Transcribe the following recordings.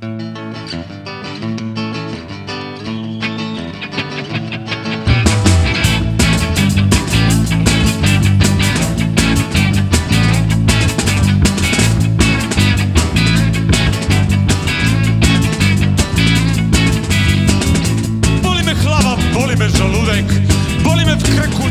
Boli mnie chlawa, boli mnie żołądek Boli mnie w kręgu,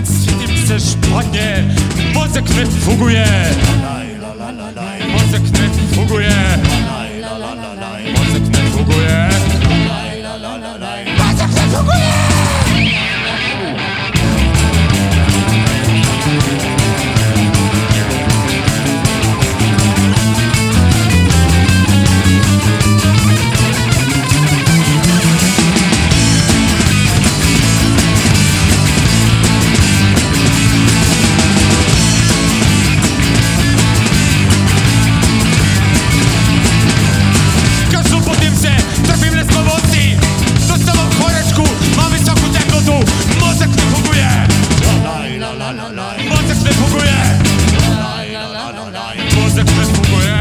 Mozek mnie fuguje Mozek mnie fuguje